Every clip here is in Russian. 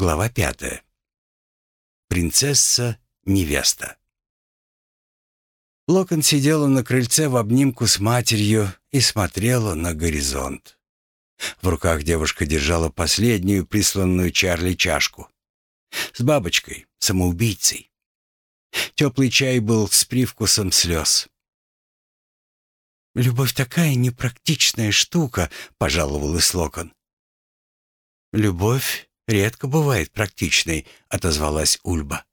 Глава пятая. Принцесса-невеста. Локон сидела на крыльце в обнимку с матерью и смотрела на горизонт. В руках девушка держала последнюю присланную Чарли чашку. С бабочкой, самоубийцей. Теплый чай был с привкусом слез. «Любовь такая непрактичная штука», — пожаловалась Локон. «Любовь редко бывает практичной», — отозвалась Ульба.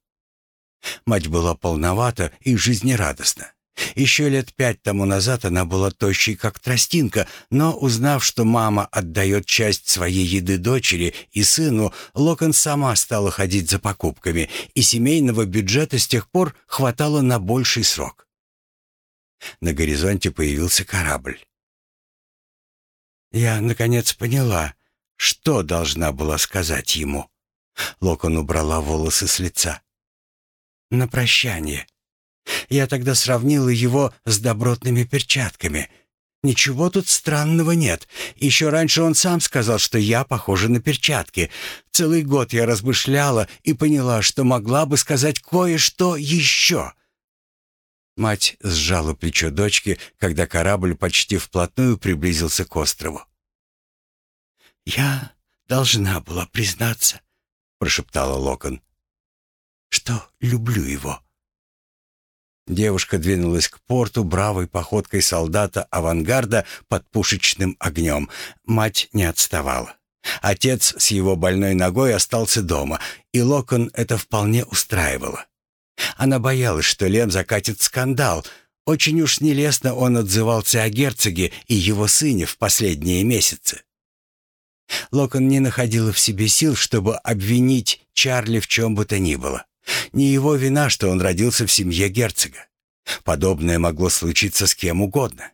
Мать была полновата и жизнерадостна. Еще лет пять тому назад она была тощей, как тростинка, но, узнав, что мама отдает часть своей еды дочери и сыну, Локон сама стала ходить за покупками, и семейного бюджета с тех пор хватало на больший срок. На горизонте появился корабль. Я, наконец, поняла, что должна была сказать ему. Локон убрала волосы с лица. На прощание. Я тогда сравнила его с добротными перчатками. Ничего тут странного нет. Еще раньше он сам сказал, что я похожа на перчатки. Целый год я размышляла и поняла, что могла бы сказать кое-что еще. Мать сжала плечо дочки, когда корабль почти вплотную приблизился к острову. «Я должна была признаться», — прошептала Локон, — «что люблю его». Девушка двинулась к порту бравой походкой солдата авангарда под пушечным огнем. Мать не отставала. Отец с его больной ногой остался дома, и Локон это вполне устраивало. Она боялась, что Лем закатит скандал. Очень уж нелестно он отзывался о герцоге и его сыне в последние месяцы. Локон не находила в себе сил, чтобы обвинить Чарли в чем бы то ни было. Не его вина, что он родился в семье герцога. Подобное могло случиться с кем угодно.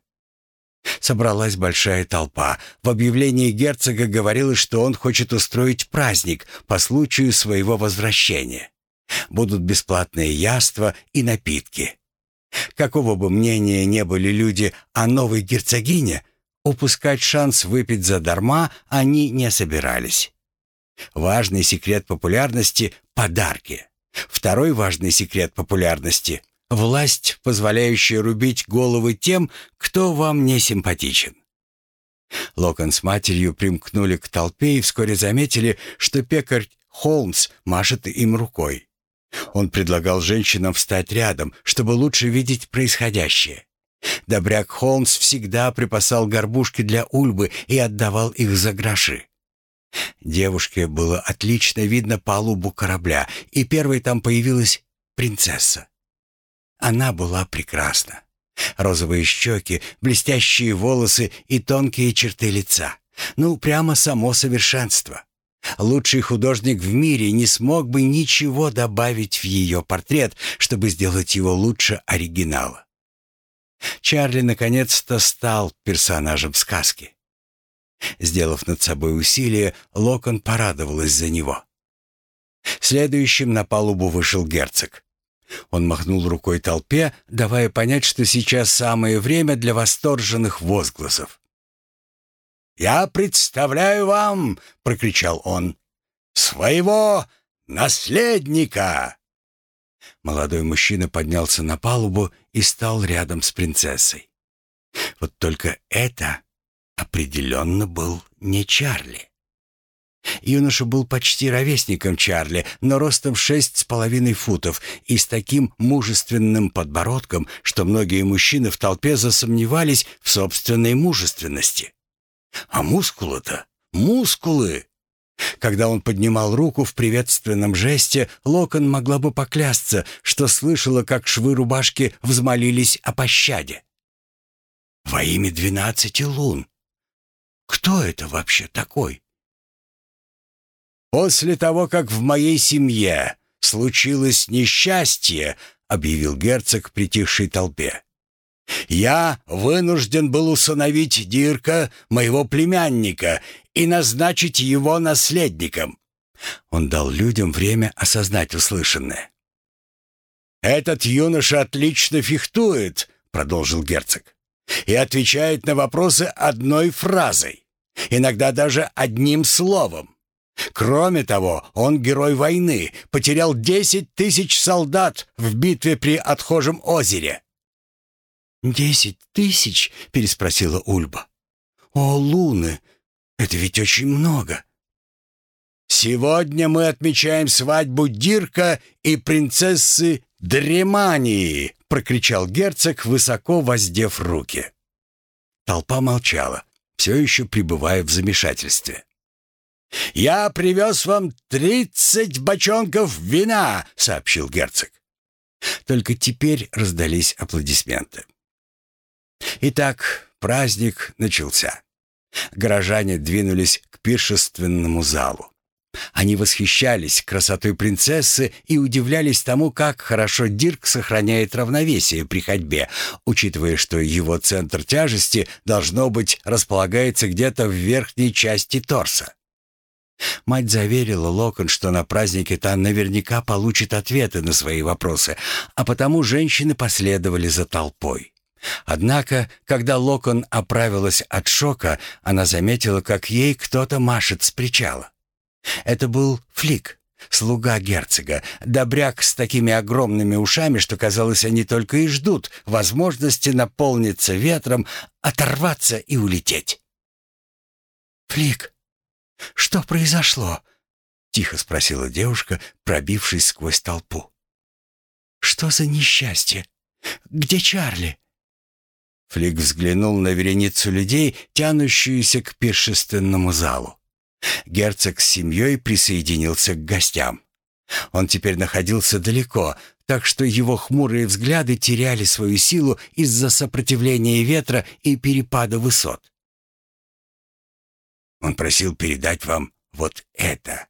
Собралась большая толпа. В объявлении герцога говорилось, что он хочет устроить праздник по случаю своего возвращения. Будут бесплатные яства и напитки. Какого бы мнения не были люди о новой герцогине, упускать шанс выпить задарма они не собирались. Важный секрет популярности — подарки. Второй важный секрет популярности — власть, позволяющая рубить головы тем, кто вам не симпатичен. Локон с матерью примкнули к толпе и вскоре заметили, что пекарь Холмс машет им рукой. Он предлагал женщинам встать рядом, чтобы лучше видеть происходящее. Добряк Холмс всегда припасал горбушки для Ульбы и отдавал их за гроши. Девушке было отлично видно палубу корабля, и первой там появилась принцесса. Она была прекрасна. Розовые щеки, блестящие волосы и тонкие черты лица. Ну, прямо само совершенство. Лучший художник в мире не смог бы ничего добавить в ее портрет, чтобы сделать его лучше оригинала. Чарли наконец-то стал персонажем сказки. Сделав над собой усилие, Локон порадовалась за него. Следующим на палубу вышел герцог. Он махнул рукой толпе, давая понять, что сейчас самое время для восторженных возгласов. «Я представляю вам, — прокричал он, — своего наследника!» Молодой мужчина поднялся на палубу и стал рядом с принцессой. Вот только это определенно был не Чарли. Юноша был почти ровесником Чарли, но ростом шесть с половиной футов и с таким мужественным подбородком, что многие мужчины в толпе засомневались в собственной мужественности. А мускулы-то, мускулы! Когда он поднимал руку в приветственном жесте, Локон могла бы поклясться, что слышала, как швы рубашки взмолились о пощаде. «Во имя двенадцати лун! Кто это вообще такой?» «После того, как в моей семье случилось несчастье», — объявил герцог притихшей толпе, я вынужден был усыновить Дирка, моего племянника, и назначить его наследником. Он дал людям время осознать услышанное. «Этот юноша отлично фехтует», — продолжил герцог, «и отвечает на вопросы одной фразой, иногда даже одним словом. Кроме того, он герой войны, потерял десять тысяч солдат в битве при Отхожем озере». «Десять тысяч?» — переспросила Ульба. «О, луны! Это ведь очень много!» «Сегодня мы отмечаем свадьбу Дирка и принцессы Дремании!» — прокричал герцог, высоко воздев руки. Толпа молчала, все еще пребывая в замешательстве. «Я привез вам тридцать бочонков вина!» — сообщил герцог. Только теперь раздались аплодисменты. Итак, праздник начался. Горожане двинулись к пиршественному залу. Они восхищались красотой принцессы и удивлялись тому, как хорошо Дирк сохраняет равновесие при ходьбе, учитывая, что его центр тяжести, должно быть, располагается где-то в верхней части торса. Мать заверила Локон, что на празднике та наверняка получит ответы на свои вопросы, а потому женщины последовали за толпой. Однако, когда Локон оправилась от шока, она заметила, как ей кто-то машет с причала. Это был Флик, слуга герцога, добряк с такими огромными ушами, что, казалось, они только и ждут возможности наполниться ветром, оторваться и улететь. «Флик, что произошло?» — тихо спросила девушка, пробившись сквозь толпу. «Что за несчастье? Где Чарли?» Флик взглянул на вереницу людей, тянущуюся к пиршественному залу. Герцог с семьей присоединился к гостям. Он теперь находился далеко, так что его хмурые взгляды теряли свою силу из-за сопротивления ветра и перепада высот. «Он просил передать вам вот это».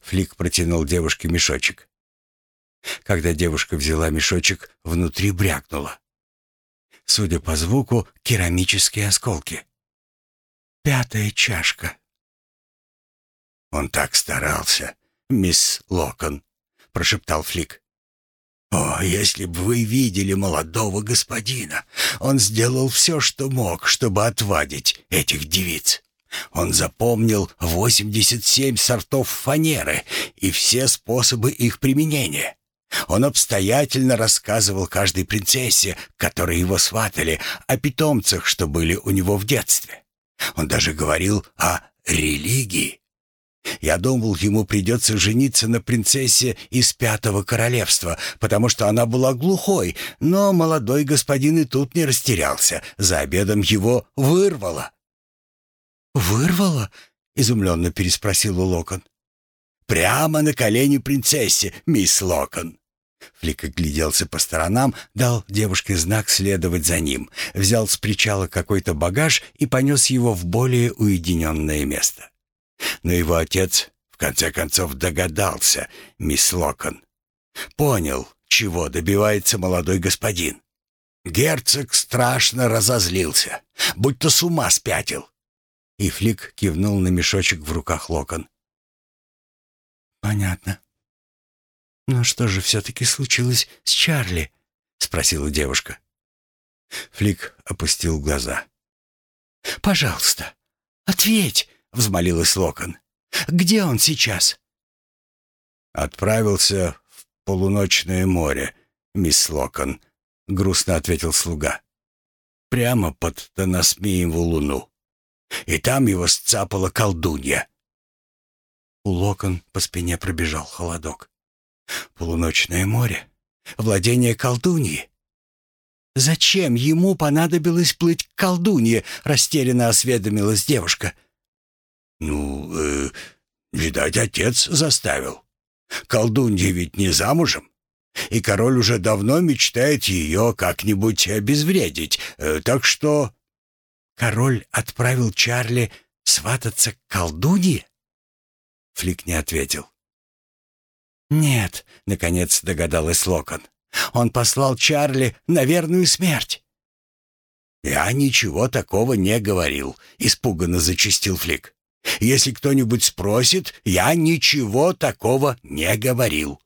Флик протянул девушке мешочек. Когда девушка взяла мешочек, внутри брякнула. Судя по звуку, керамические осколки. Пятая чашка. «Он так старался, мисс Локон», — прошептал Флик. «О, если бы вы видели молодого господина! Он сделал все, что мог, чтобы отвадить этих девиц. Он запомнил 87 сортов фанеры и все способы их применения. Он обстоятельно рассказывал каждой принцессе, которой его сватали, о питомцах, что были у него в детстве. Он даже говорил о религии. Я думал, ему придется жениться на принцессе из Пятого Королевства, потому что она была глухой, но молодой господин и тут не растерялся. За обедом его вырвало. «Вырвало?» — изумленно переспросил Локон. «Прямо на колени принцессе, мисс Локон». Флик огляделся по сторонам, дал девушке знак следовать за ним, взял с причала какой-то багаж и понес его в более уединенное место. Но его отец в конце концов догадался, мисс Локон. Понял, чего добивается молодой господин. Герцог страшно разозлился, будто с ума спятил. И Флик кивнул на мешочек в руках Локон. «Понятно. Но что же все-таки случилось с Чарли?» — спросила девушка. Флик опустил глаза. «Пожалуйста, ответь!» — взмолилась Локон. «Где он сейчас?» «Отправился в полуночное море, мисс Локон», — грустно ответил слуга. «Прямо под Танасмиеву луну. И там его сцапала колдунья». У Локон по спине пробежал холодок. «Полуночное море? Владение колдуньи?» «Зачем ему понадобилось плыть к колдунье?» — растерянно осведомилась девушка. — «Ну, э, видать, отец заставил. Колдунья ведь не замужем, и король уже давно мечтает ее как-нибудь обезвредить, э, так что...» «Король отправил Чарли свататься к колдунье?» Флик не ответил. «Нет», — наконец догадалась Локон. «Он послал Чарли на верную смерть». «Я ничего такого не говорил», — испуганно зачистил Флик. Если кто-нибудь спросит, я ничего такого не говорил».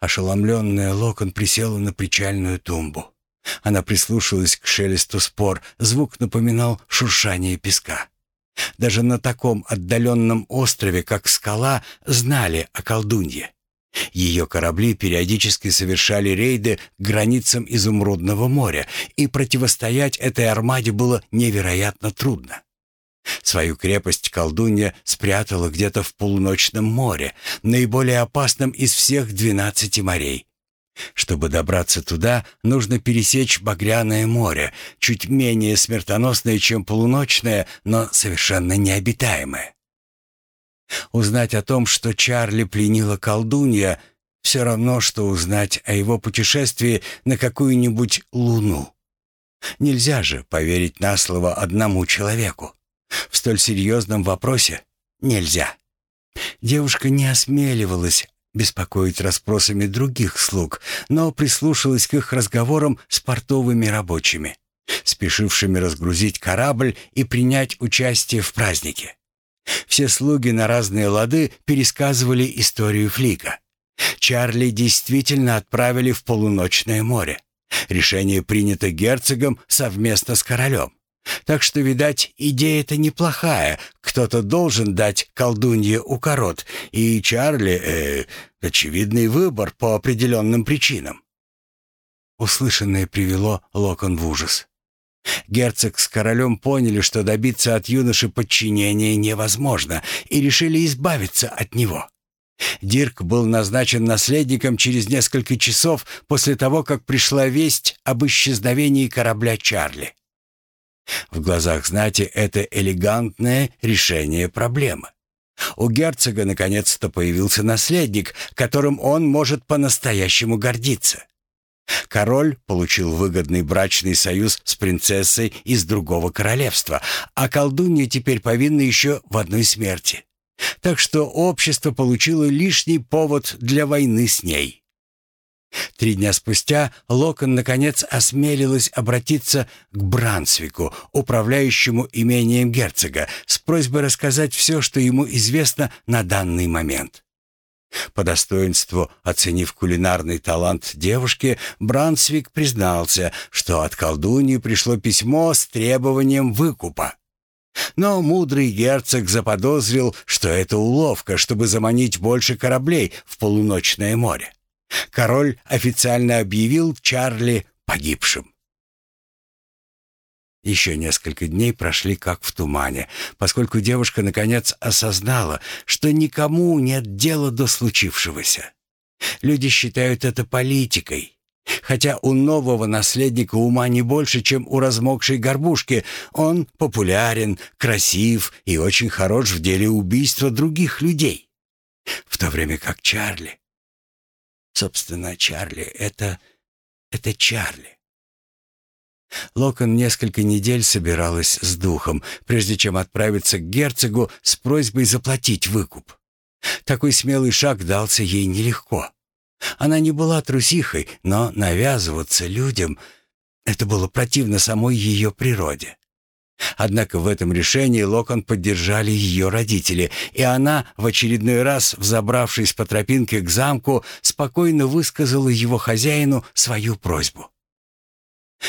Ошеломленная Локон присела на причальную тумбу. Она прислушалась к шелесту спор, звук напоминал шуршание песка. Даже на таком отдаленном острове, как скала, знали о колдунье. Ее корабли периодически совершали рейды к границам Изумрудного моря, и противостоять этой армаде было невероятно трудно. Свою крепость колдунья спрятала где-то в полуночном море, наиболее опасном из всех двенадцати морей. Чтобы добраться туда, нужно пересечь Багряное море, чуть менее смертоносное, чем полуночное, но совершенно необитаемое. Узнать о том, что Чарли пленила колдунья, все равно, что узнать о его путешествии на какую-нибудь луну. Нельзя же поверить на слово одному человеку. В столь серьезном вопросе нельзя. Девушка не осмеливалась беспокоить расспросами других слуг, но прислушалась к их разговорам с портовыми рабочими, спешившими разгрузить корабль и принять участие в празднике. Все слуги на разные лады пересказывали историю Флика. Чарли действительно отправили в полуночное море. Решение принято герцогом совместно с королем. Так что, видать, идея-то неплохая. Кто-то должен дать колдунье укорот, и Чарли э, — очевидный выбор по определенным причинам. Услышанное привело Локон в ужас. Герцог с королем поняли, что добиться от юноши подчинения невозможно, и решили избавиться от него. Дирк был назначен наследником через несколько часов после того, как пришла весть об исчезновении корабля Чарли. В глазах знати это элегантное решение проблемы. У герцога наконец-то появился наследник, которым он может по-настоящему гордиться. Король получил выгодный брачный союз с принцессой из другого королевства, а колдунья теперь повинна еще в одной смерти. Так что общество получило лишний повод для войны с ней. Три дня спустя Локон наконец осмелилась обратиться к Брансвику, управляющему имением герцога, с просьбой рассказать все, что ему известно на данный момент. По достоинству оценив кулинарный талант девушки, Брансвик признался, что от колдуньи пришло письмо с требованием выкупа. Но мудрый герцог заподозрил, что это уловка, чтобы заманить больше кораблей в полуночное море. Король официально объявил Чарли погибшим. Еще несколько дней прошли как в тумане, поскольку девушка наконец осознала, что никому нет дела до случившегося. Люди считают это политикой. Хотя у нового наследника ума не больше, чем у размокшей горбушки, он популярен, красив и очень хорош в деле убийства других людей. В то время как Чарли... Собственно, Чарли — это... это Чарли. Локон несколько недель собиралась с духом, прежде чем отправиться к герцогу с просьбой заплатить выкуп. Такой смелый шаг дался ей нелегко. Она не была трусихой, но навязываться людям — это было противно самой ее природе. Однако в этом решении Локон поддержали ее родители, и она, в очередной раз взобравшись по тропинке к замку, спокойно высказала его хозяину свою просьбу.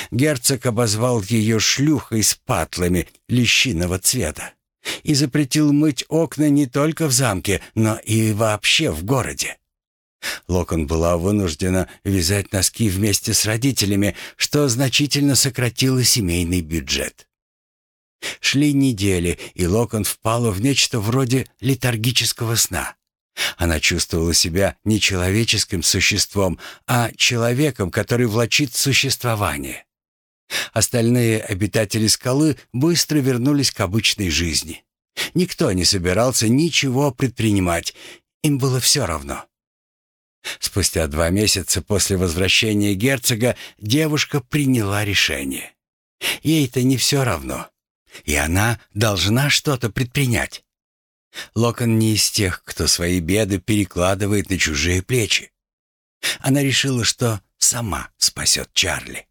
Герцог обозвал ее шлюхой с патлами лещиного цвета и запретил мыть окна не только в замке, но и вообще в городе. Локон была вынуждена вязать носки вместе с родителями, что значительно сократило семейный бюджет. Шли недели, и Локон впала в нечто вроде летаргического сна. Она чувствовала себя не человеческим существом, а человеком, который влачит существование. Остальные обитатели скалы быстро вернулись к обычной жизни. Никто не собирался ничего предпринимать, им было все равно. Спустя два месяца после возвращения герцога девушка приняла решение. Ей-то не все равно, и она должна что-то предпринять. Локон не из тех, кто свои беды перекладывает на чужие плечи. Она решила, что сама спасет Чарли.